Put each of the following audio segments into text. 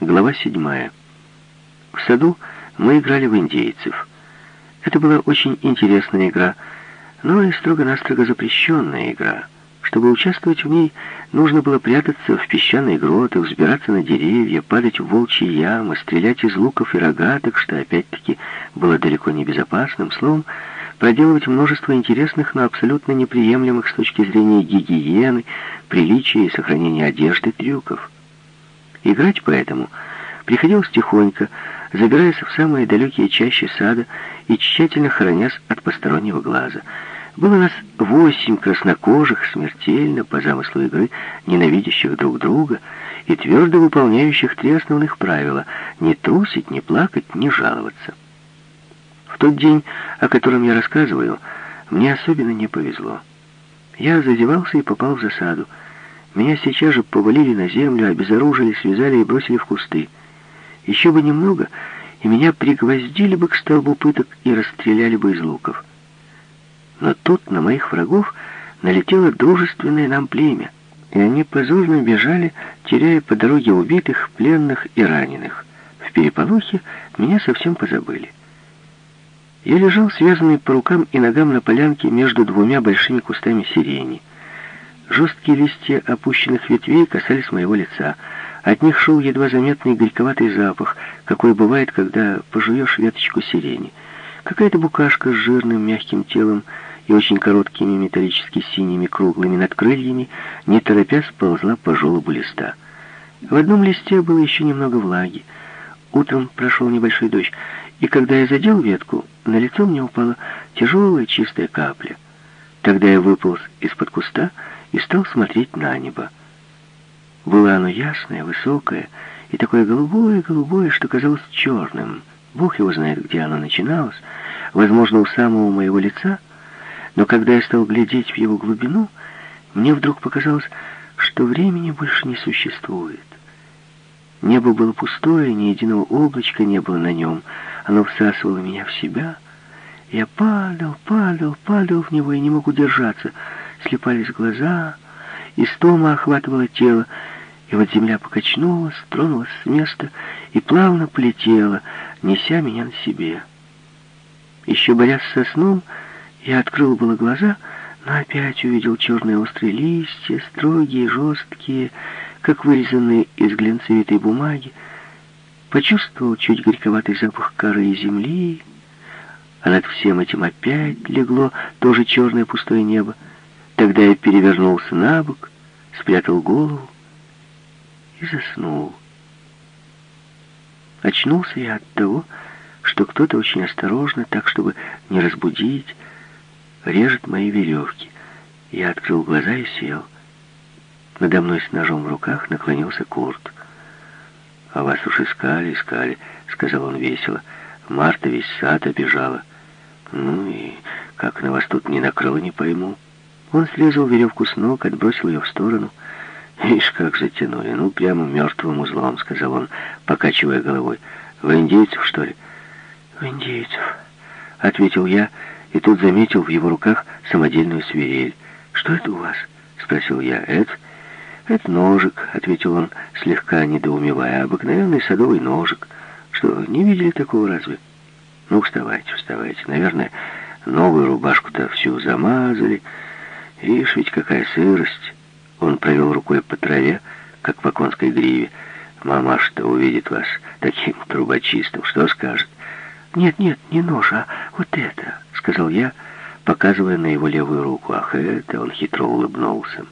Глава седьмая. В саду мы играли в индейцев. Это была очень интересная игра, но и строго-настрого запрещенная игра. Чтобы участвовать в ней, нужно было прятаться в песчаные гроты, взбираться на деревья, падать в волчьи ямы, стрелять из луков и рогаток, что опять-таки было далеко не безопасным. Словом, проделывать множество интересных, но абсолютно неприемлемых с точки зрения гигиены, приличия и сохранения одежды трюков. Играть поэтому приходилось тихонько, забираясь в самые далекие чащи сада и тщательно хоронясь от постороннего глаза. Было нас восемь краснокожих, смертельно, по замыслу игры, ненавидящих друг друга и твердо выполняющих три основных правила — не трусить, не плакать, не жаловаться. В тот день, о котором я рассказываю, мне особенно не повезло. Я задевался и попал в засаду. Меня сейчас же повалили на землю, обезоружили, связали и бросили в кусты. Еще бы немного, и меня пригвоздили бы к столбу пыток и расстреляли бы из луков. Но тут на моих врагов налетело дружественное нам племя, и они позорно бежали, теряя по дороге убитых, пленных и раненых. В переполохе меня совсем позабыли. Я лежал связанный по рукам и ногам на полянке между двумя большими кустами сирени. Жесткие листья опущенных ветвей касались моего лица. От них шел едва заметный горьковатый запах, какой бывает, когда пожуешь веточку сирени. Какая-то букашка с жирным мягким телом и очень короткими металлически синими круглыми надкрыльями, не торопясь, ползла по желобу листа. В одном листе было еще немного влаги. Утром прошел небольшой дождь, и когда я задел ветку, на лицо мне упала тяжелая чистая капля. Тогда я выполз из-под куста и стал смотреть на небо. Было оно ясное, высокое и такое голубое-голубое, что казалось черным. Бог его знает, где оно начиналось, возможно, у самого моего лица, но когда я стал глядеть в его глубину, мне вдруг показалось, что времени больше не существует. Небо было пустое, ни единого облачка не было на нем, оно всасывало меня в себя. Я падал, падал, падал в него и не мог удержаться. Слепались глаза, истома охватывала тело, и вот земля покачнулась, тронулась с места и плавно полетела, неся меня на себе. Еще борясь со сном, я открыл было глаза, но опять увидел черные острые листья, строгие, жесткие, как вырезанные из глинцевитой бумаги, Почувствовал чуть горьковатый запах коры и земли, а над всем этим опять легло тоже черное пустое небо. Тогда я перевернулся на бок, спрятал голову и заснул. Очнулся я от того, что кто-то очень осторожно, так, чтобы не разбудить, режет мои веревки. Я открыл глаза и сел. Надо мной с ножом в руках наклонился Курт. «А вас уж искали, искали», — сказал он весело. «Марта весь сад обижала. Ну и как на вас тут не накрыло, не пойму». Он срезал веревку с ног, отбросил ее в сторону. «Ишь, как затянули! Ну, прямо мертвым узлом», — сказал он, покачивая головой. «В индейцев, что ли?» «В индейцев», — ответил я, и тут заметил в его руках самодельную свирель. «Что это у вас?» — спросил я. «Это...» «Это ножик», — ответил он, слегка недоумевая. «Обыкновенный садовый ножик. Что, не видели такого разве?» «Ну, вставайте, вставайте. Наверное, новую рубашку-то всю замазали. Ишь, ведь какая сырость!» Он провел рукой по траве, как по конской гриве. «Мамаша-то увидит вас таким трубочистым. Что скажет?» «Нет, нет, не нож, а вот это», — сказал я, показывая на его левую руку. «Ах, это!» — он хитро улыбнулся.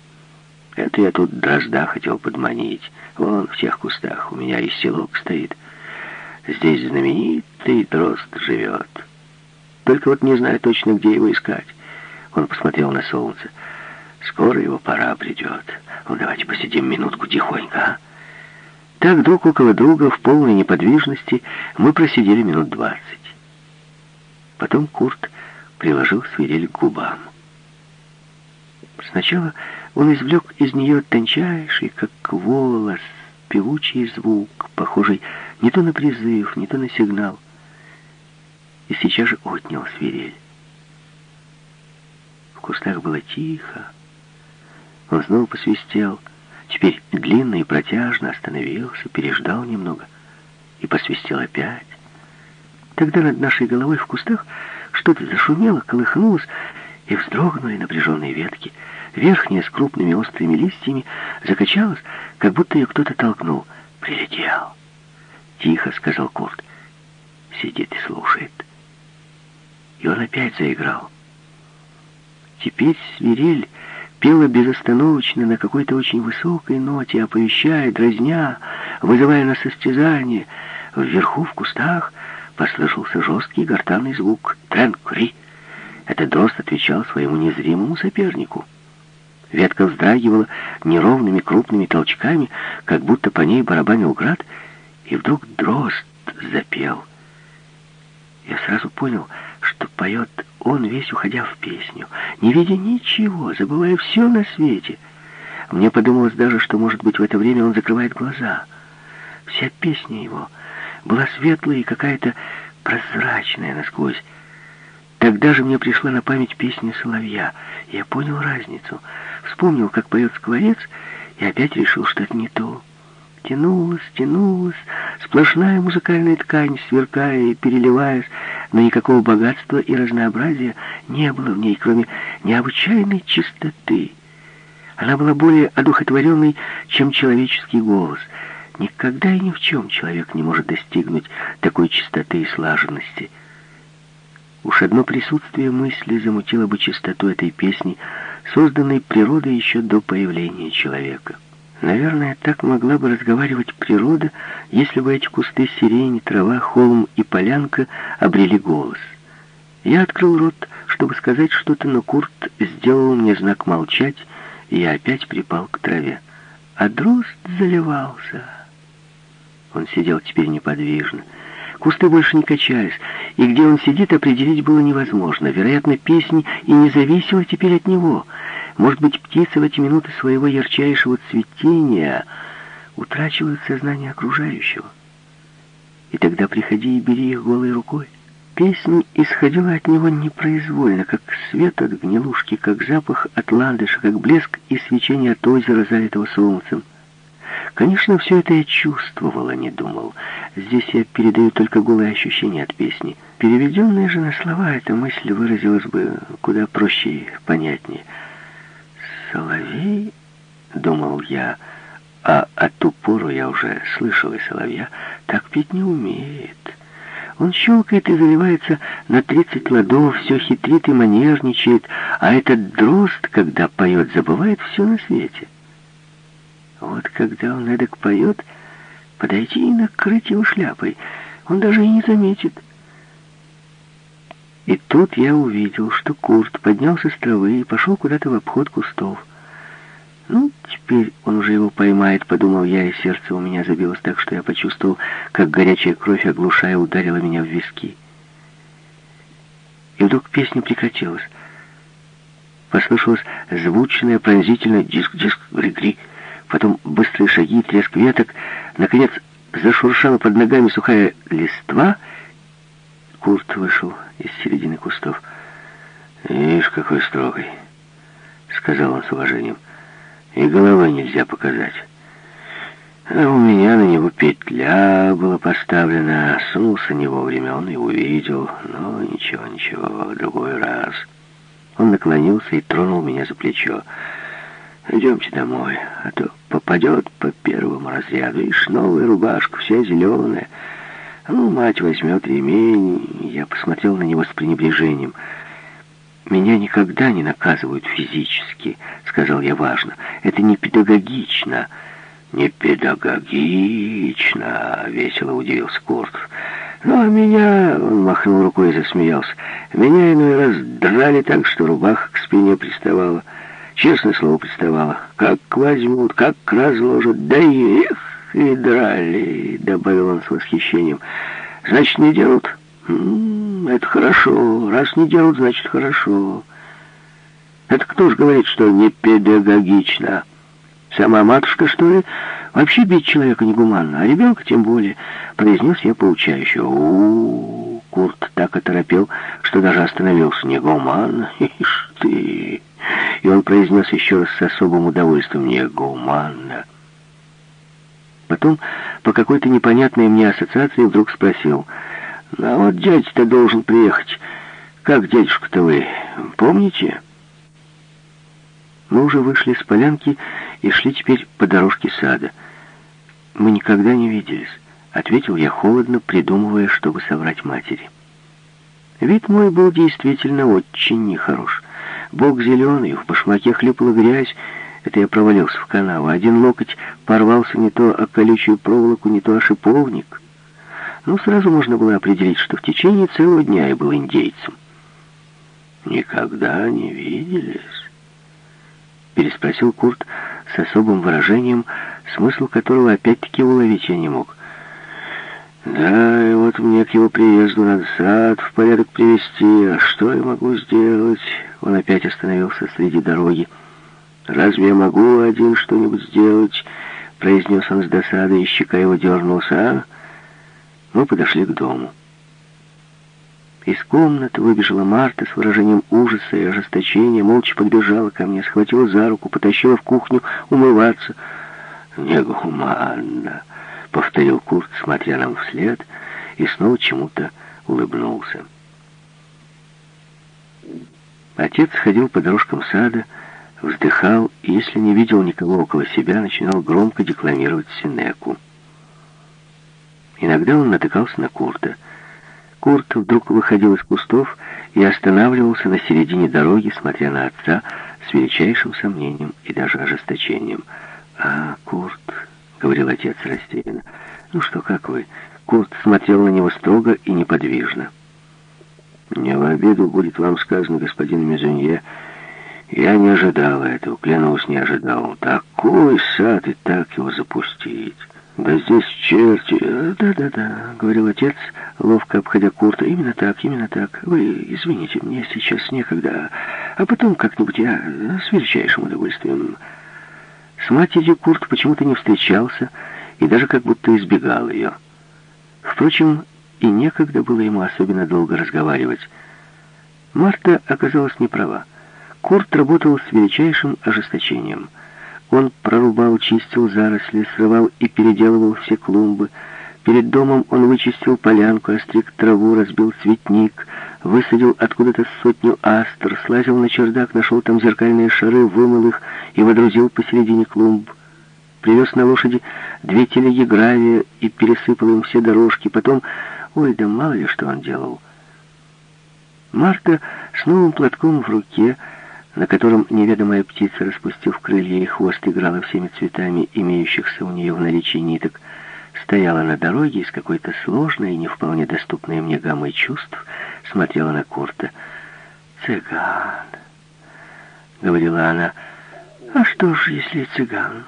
Это я тут дрозда хотел подманить. Вон в тех кустах у меня и селок стоит. Здесь знаменитый дрозд живет. Только вот не знаю точно, где его искать. Он посмотрел на солнце. Скоро его пора придет. Ну, давайте посидим минутку тихонько, а? Так друг около друга в полной неподвижности мы просидели минут двадцать. Потом Курт приложил свирель к губам. Сначала он извлек из нее тончайший, как волос, певучий звук, похожий не то на призыв, не то на сигнал, и сейчас же отнял свирель. Кустах было тихо. Он снова посвистел, теперь длинно и протяжно остановился, переждал немного и посвистел опять. Тогда над нашей головой в кустах что-то зашумело, колыхнулось, и вздрогнули напряженные ветки. Верхняя с крупными острыми листьями закачалась, как будто ее кто-то толкнул. «Прилетел!» «Тихо», — сказал Курт. Сидит и слушает. И он опять заиграл. Теперь свирель пела безостановочно на какой-то очень высокой ноте, оповещая, дразня, вызывая на состязание. Вверху, в кустах, послышался жесткий гортанный звук «Трен-кри». Этот дрозд отвечал своему незримому сопернику. Ветка вздрагивала неровными крупными толчками, как будто по ней барабанил град, и вдруг дрозд запел. Я сразу понял, что поет он, весь уходя в песню, не видя ничего, забывая все на свете. Мне подумалось даже, что, может быть, в это время он закрывает глаза. Вся песня его была светлая и какая-то прозрачная насквозь. Тогда же мне пришла на память песня «Соловья». Я понял разницу, вспомнил, как поет скворец, и опять решил, что это не то. Тянулась, тянулась, сплошная музыкальная ткань, сверкая и переливаясь, но никакого богатства и разнообразия не было в ней, кроме необычайной чистоты. Она была более одухотворенной, чем человеческий голос. Никогда и ни в чем человек не может достигнуть такой чистоты и слаженности. Уж одно присутствие мысли замутило бы чистоту этой песни, созданной природой еще до появления человека. Наверное, так могла бы разговаривать природа, если бы эти кусты сирени, трава, холм и полянка обрели голос. Я открыл рот, чтобы сказать что-то, но Курт сделал мне знак молчать, и я опять припал к траве. А дрозд заливался. Он сидел теперь неподвижно. Кусты больше не качались, и где он сидит, определить было невозможно. Вероятно, песня и не зависела теперь от него — может быть, птицы в эти минуты своего ярчайшего цветения утрачивают сознание окружающего. И тогда приходи и бери их голой рукой. Песня исходила от него непроизвольно, как свет от гнилушки, как запах от ландыша, как блеск и свечение от озера, залитого солнцем. Конечно, все это я чувствовал, а не думал. Здесь я передаю только голые ощущения от песни. Переведенные же на слова, эта мысль выразилась бы куда проще и понятнее — соловей, думал я, а от ту пору я уже слышал и соловья, так петь не умеет. Он щелкает и заливается на тридцать ладов, все хитрит и манерничает, а этот дрозд, когда поет, забывает все на свете. Вот когда он эдак поет, подойти и накрыть его шляпой, он даже и не заметит. И тут я увидел, что Курт поднялся с травы и пошел куда-то в обход кустов. Ну, теперь он уже его поймает, подумал я, и сердце у меня забилось так, что я почувствовал, как горячая кровь, оглушая, ударила меня в виски. И вдруг песня прекратилась. Послышалось звучное, пронзительное диск-диск, гри-гри, потом быстрые шаги, треск веток, наконец зашуршала под ногами сухая листва — Курт вышел из середины кустов. «Ишь, какой строгий!» — сказал он с уважением. «И головы нельзя показать. А у меня на него петля была поставлена. Сунулся не вовремя, он и увидел. Но ничего, ничего, другой раз». Он наклонился и тронул меня за плечо. «Идемте домой, а то попадет по первому разряду. Ишь, новая рубашка, вся зеленая». Ну, мать возьмет ремень. Я посмотрел на него с пренебрежением. «Меня никогда не наказывают физически», — сказал я важно. «Это не педагогично». «Не педагогично», — весело удивился Курт. «Ну, а меня...» — он махнул рукой и засмеялся. «Меня иной раз драли так, что рубаха к спине приставала. Честное слово, приставала. Как возьмут, как разложат. Да и их!» И драли», — добавил он с восхищением. «Значит, не делают?» М -м, «Это хорошо. Раз не делают, значит, хорошо». «Это кто ж говорит, что не педагогично?» «Сама матушка, что ли?» «Вообще бить человека негуманно, а ребенка тем более», — произнес я поучающе. у, -у, -у Курт так оторопел, что даже остановился. «Негуманно? Ишь ты!» И он произнес еще раз с особым удовольствием «негуманно». Потом, по какой-то непонятной мне ассоциации, вдруг спросил, «Ну, а вот дядя-то должен приехать. Как дядюшка-то вы, помните?» Мы уже вышли с полянки и шли теперь по дорожке сада. Мы никогда не виделись, ответил я холодно, придумывая, чтобы соврать матери. Вид мой был действительно очень нехорош. Бог зеленый, в башмаке хлюпала грязь, это я провалился в канаву. Один локоть порвался не то о колючую проволоку, не то о шиповник. Ну, сразу можно было определить, что в течение целого дня я был индейцем. «Никогда не виделись?» Переспросил Курт с особым выражением, смысл которого опять-таки уловить я не мог. «Да, и вот мне к его приезду надо сад в порядок привести. А что я могу сделать?» Он опять остановился среди дороги. «Разве я могу один что-нибудь сделать?» произнес он с досадой, и щека его дернулся. А? Мы подошли к дому. Из комнаты выбежала Марта с выражением ужаса и ожесточения, молча подбежала ко мне, схватила за руку, потащила в кухню умываться. «Негуманно!» — повторил Курт, смотря нам вслед, и снова чему-то улыбнулся. Отец ходил по дорожкам сада, вздыхал и, если не видел никого около себя, начинал громко декламировать Синеку. Иногда он натыкался на Курта — Курт вдруг выходил из кустов и останавливался на середине дороги, смотря на отца с величайшим сомнением и даже ожесточением. «А, Курт», — говорил отец растерянно, — «ну что, как вы?» Курт смотрел на него строго и неподвижно. «Не в обиду будет вам сказано, господин Мезунье. Я не ожидал этого, клянусь, не ожидал. Такой сад и так его запустить». «Да здесь черти...» «Да-да-да», — говорил отец, ловко обходя Курта. «Именно так, именно так. Вы извините, мне сейчас некогда, а потом как-нибудь я с величайшим удовольствием...» С матерью Курт почему-то не встречался и даже как будто избегал ее. Впрочем, и некогда было ему особенно долго разговаривать. Марта оказалась не права. Курт работал с величайшим ожесточением — он прорубал, чистил заросли, срывал и переделывал все клумбы. Перед домом он вычистил полянку, остриг траву, разбил цветник, высадил откуда-то сотню астр, слазил на чердак, нашел там зеркальные шары, вымыл их и водрузил посередине клумб. Привез на лошади две телеги гравия и пересыпал им все дорожки. Потом, ой, да мало ли что он делал. Марта с новым платком в руке на котором неведомая птица, распустив крылья и хвост, играла всеми цветами, имеющихся у нее в наличии ниток, стояла на дороге и с какой-то сложной и не вполне доступной мне гаммой чувств смотрела на Курта. «Цыган», — говорила она, — «а что ж, если цыган?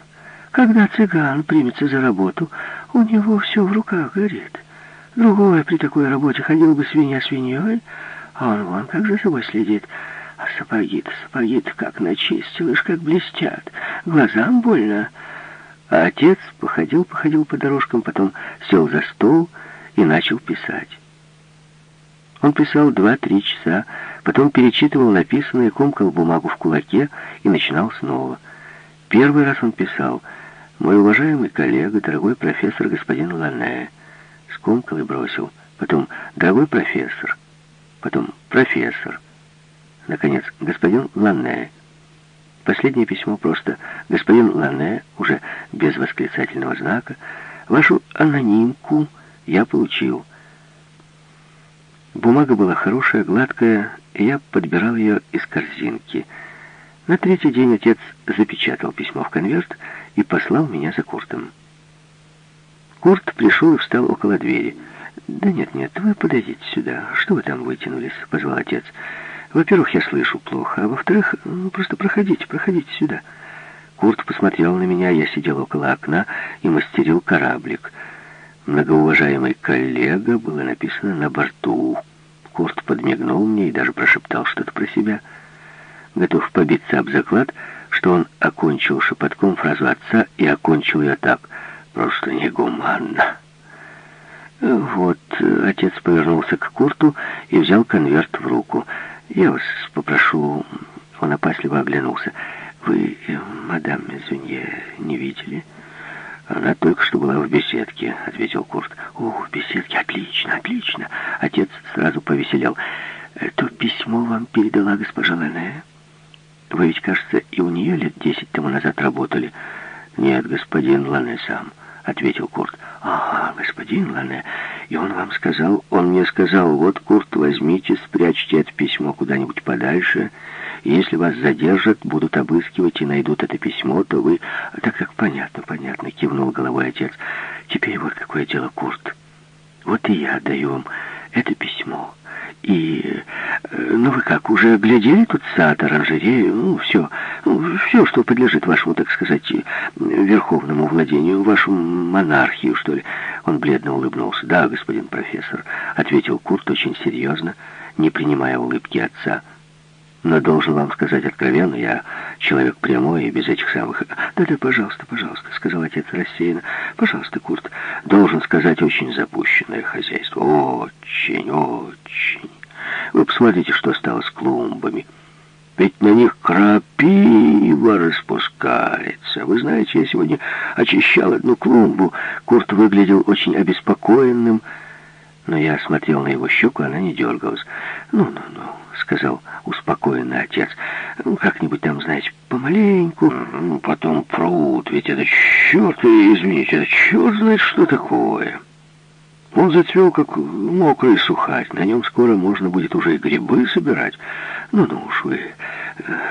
Когда цыган примется за работу, у него все в руках горит. Другой при такой работе ходил бы свинья свиньей, а он вон как за собой следит». Сапоги-то, сапоги-то как начистил, как блестят. Глазам больно. А отец походил-походил по дорожкам, потом сел за стол и начал писать. Он писал два-три часа, потом перечитывал написанное, комкал бумагу в кулаке и начинал снова. Первый раз он писал «Мой уважаемый коллега, дорогой профессор господин Ланне». Скомкал и бросил. Потом «Дорогой профессор». Потом «Профессор». Наконец, господин Ланне. Последнее письмо просто «Господин Ланне», уже без восклицательного знака, «Вашу анонимку я получил». Бумага была хорошая, гладкая, и я подбирал ее из корзинки. На третий день отец запечатал письмо в конверт и послал меня за Куртом. Курт пришел и встал около двери. «Да нет-нет, вы подойдите сюда. Что вы там вытянулись?» — позвал отец. Во-первых, я слышу плохо, а во-вторых, ну, просто проходите, проходите сюда. Курт посмотрел на меня, я сидел около окна и мастерил кораблик. Многоуважаемый коллега было написано на борту. Курт подмигнул мне и даже прошептал что-то про себя. Готов побиться об заклад, что он окончил шепотком фразу отца и окончил ее так. Просто негуманно. Вот, отец повернулся к Курту и взял конверт в руку. Я вас попрошу Он опасливо оглянулся. «Вы, э, мадам Мезунье, не видели?» «Она только что была в беседке», — ответил Курт. «О, в беседке, отлично, отлично!» Отец сразу повеселел. «То письмо вам передала госпожа Лене? Вы ведь, кажется, и у нее лет десять тому назад работали». «Нет, господин Лане сам», — ответил Курт. «Ага, господин Лане, и он вам сказал...» «Он мне сказал, вот, Курт, возьмите, спрячьте это письмо куда-нибудь подальше, если вас задержат, будут обыскивать и найдут это письмо, то вы... Так как понятно, понятно, кивнул головой отец. Теперь вот какое дело, Курт. Вот и я даю вам это письмо. И... Э, ну вы как, уже глядели тут сад, оранжерею, ну все, ну, все, что подлежит вашему, так сказать, верховному владению, вашему монархию, что ли? Он бледно улыбнулся. Да, господин профессор, ответил Курт очень серьезно, не принимая улыбки отца. Но должен вам сказать откровенно, я человек прямой и без этих самых... Да-да, пожалуйста, пожалуйста, сказал отец рассеянно. Пожалуйста, Курт, должен сказать очень запущенное хозяйство. Очень, очень. Вы посмотрите, что стало с клумбами. Ведь на них крапива распускается. Вы знаете, я сегодня очищал одну клумбу. Курт выглядел очень обеспокоенным, но я смотрел на его щеку, она не дергалась. «Ну-ну-ну», — сказал успокоенный отец. «Ну, как-нибудь там, знаете, помаленьку. Ну, потом пруд, ведь это черт, извините, это черт знает, что такое». Он зацвел, как мокрый сухарь. На нем скоро можно будет уже и грибы собирать. Ну-ну уж вы,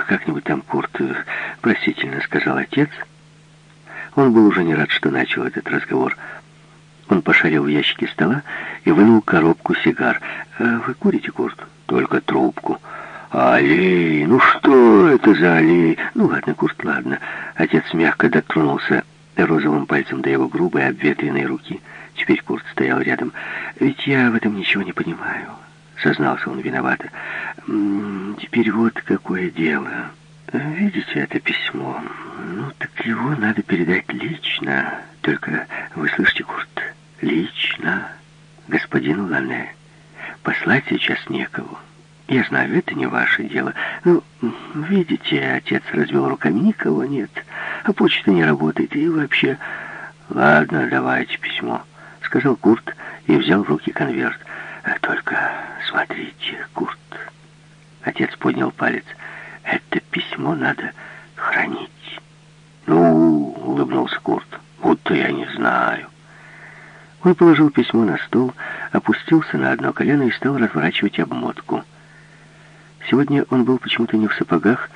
как-нибудь там, Курт, простительно сказал отец. Он был уже не рад, что начал этот разговор. Он пошарил в ящике стола и вынул коробку сигар. «Э, «Вы курите, Курт?» «Только трубку». «Аллей! Ну что это за аллей?» «Ну ладно, Курт, ладно». Отец мягко дотронулся розовым пальцем до его грубой обветренной руки. Теперь Курт стоял рядом. «Ведь я в этом ничего не понимаю», — сознался он виновато. «Теперь вот какое дело. Видите это письмо? Ну, так его надо передать лично. Только вы слышите, Курт, лично господину Лане. Послать сейчас некого. Я знаю, это не ваше дело. Ну, видите, отец развел руками, никого нет. А почта не работает, и вообще... Ладно, давайте письмо, сказал Курт и взял в руки конверт. Только смотрите, Курт. Отец поднял палец. Это письмо надо хранить. Ну, улыбнулся Курт, будто я не знаю. Он положил письмо на стол, опустился на одно колено и стал разворачивать обмотку. Сегодня он был почему-то не в сапогах,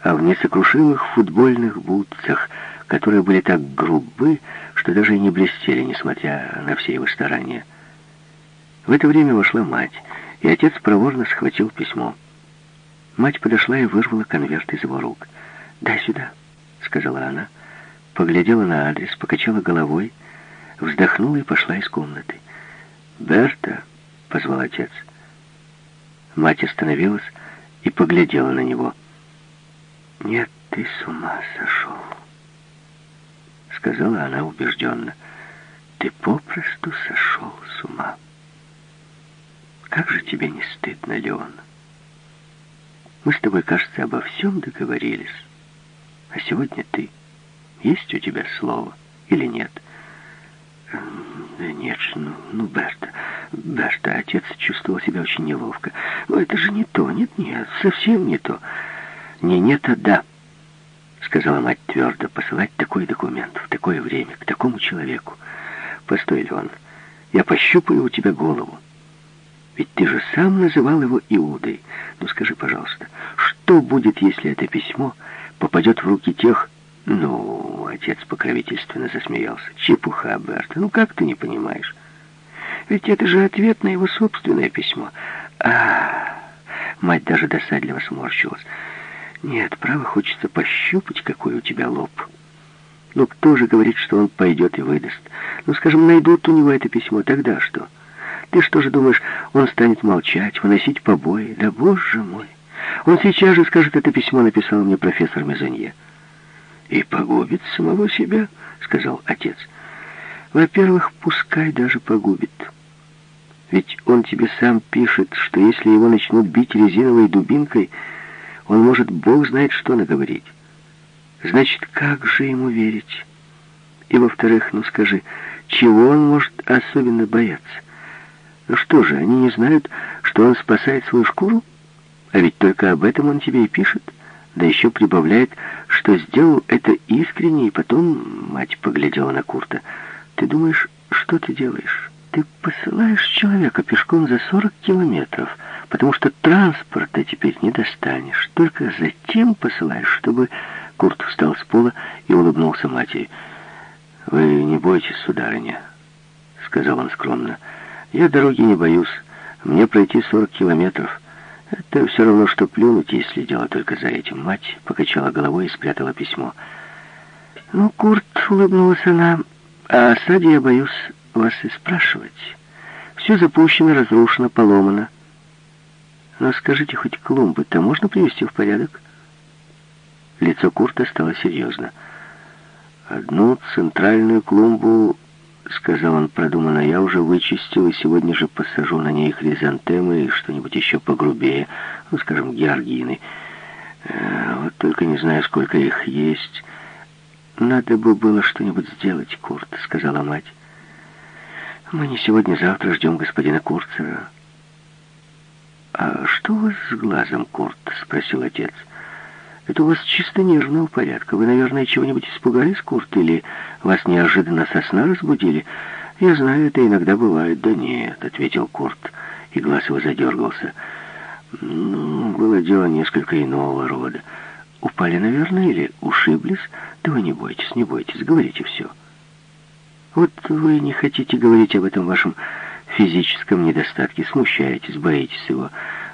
а в несокрушимых футбольных бутсах, которые были так грубы, что даже и не блестели, несмотря на все его старания. В это время вошла мать, и отец проворно схватил письмо. Мать подошла и вырвала конверт из его рук. «Дай сюда», — сказала она, поглядела на адрес, покачала головой, вздохнула и пошла из комнаты. «Берта!» — позвал отец. Мать остановилась и поглядела на него. «Нет, ты с ума сошел», — сказала она убежденно. «Ты попросту сошел с ума. Как же тебе не стыдно, Леон? Мы с тобой, кажется, обо всем договорились. А сегодня ты. Есть у тебя слово или нет?» Нет, ну, ну, Берта, Берта, отец чувствовал себя очень неловко. Но это же не то, нет, нет, совсем не то. Не нет, а да, сказала мать твердо, посылать такой документ в такое время, к такому человеку. Постой, Леон, я пощупаю у тебя голову. Ведь ты же сам называл его Иудой. Ну скажи, пожалуйста, что будет, если это письмо попадет в руки тех, ну, отец покровительственно засмеялся. Чепуха, Берта, ну как ты не понимаешь? Ведь это же ответ на его собственное письмо. А, мать даже досадливо сморщилась. Нет, право, хочется пощупать, какой у тебя лоб. Но кто же говорит, что он пойдет и выдаст? Ну, скажем, найдут у него это письмо, тогда что? Ты что же думаешь, он станет молчать, выносить побои? Да, боже мой! Он сейчас же скажет, это письмо написал мне профессор Мезонье и погубит самого себя, сказал отец. Во-первых, пускай даже погубит. Ведь он тебе сам пишет, что если его начнут бить резиновой дубинкой, Он может, Бог знает, что наговорить. Значит, как же ему верить? И во-вторых, ну скажи, чего он может особенно бояться? Ну что же, они не знают, что он спасает свою шкуру? А ведь только об этом он тебе и пишет. Да еще прибавляет, что сделал это искренне, и потом мать поглядела на Курта. Ты думаешь, что ты делаешь? Ты посылаешь человека пешком за 40 километров, потому что транспорта теперь не достанешь. Только затем посылаешь, чтобы... Курт встал с пола и улыбнулся матери. «Вы не бойтесь, сударыня», — сказал он скромно. «Я дороги не боюсь. Мне пройти 40 километров. Это все равно, что плюнуть, если дело только за этим». Мать покачала головой и спрятала письмо. «Ну, Курт», — улыбнулась она, — «о осаде я боюсь вас и спрашивать. Все запущено, разрушено, поломано. Но скажите, хоть клумбы-то можно привести в порядок?» Лицо Курта стало серьезно. «Одну центральную клумбу, — сказал он продуманно, — я уже вычистил, и сегодня же посажу на ней хризантемы и что-нибудь еще погрубее, ну, скажем, георгины. Э, вот только не знаю, сколько их есть. Надо бы было что-нибудь сделать, Курт, — сказала мать. Мы не сегодня-завтра ждем господина Курцера. «А что у вас с глазом, Курт?» — спросил отец. — это у вас чисто нервного порядка. Вы, наверное, чего-нибудь испугались, Курт, или вас неожиданно сосна разбудили? Я знаю, это иногда бывает. Да нет, ответил Курт, и глаз его задергался. Ну, было дело несколько иного рода. Упали, наверное, или ушиблись? Да вы не бойтесь, не бойтесь, говорите все. Вот вы не хотите говорить об этом вашем физическом недостатке, смущаетесь, боитесь его.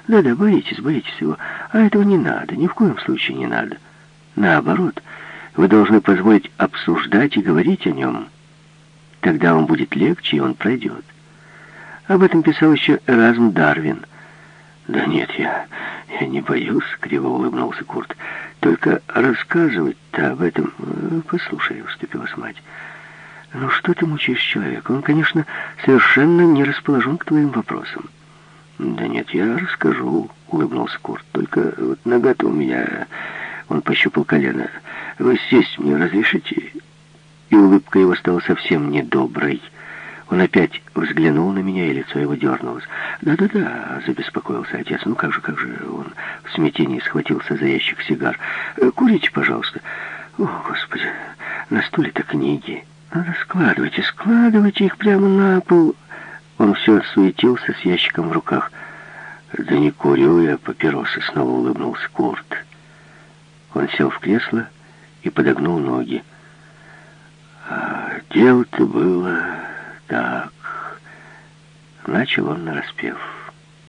Да-да, боитесь, боитесь его. А этого не надо, ни в коем случае не надо. Наоборот, вы должны позволить обсуждать и говорить о нем. Тогда он будет легче, и он пройдет. Об этом писал еще Эразм Дарвин. «Да нет, я, я не боюсь», — криво улыбнулся Курт. «Только рассказывать-то об этом...» «Послушай», — уступилась мать. «Ну что ты мучаешь человека? Он, конечно, совершенно не расположен к твоим вопросам». «Да нет, я расскажу», — улыбнулся Курт. «Только вот нога-то у меня...» Он пощупал колено. «Вы сесть мне разрешите?» И улыбка его стала совсем недоброй. Он опять взглянул на меня, и лицо его дернулось. «Да-да-да», — забеспокоился отец. «Ну как же, как же?» Он в смятении схватился за ящик сигар. «Курите, пожалуйста». «О, Господи, на стуле-то книги. Надо складывайте, складывайте их прямо на пол». Он все суетился с ящиком в руках. «Да не курю я папиросы», — снова улыбнулся Курт. Он сел в кресло и подогнул ноги. «А дело-то было так...» Начал он нараспев.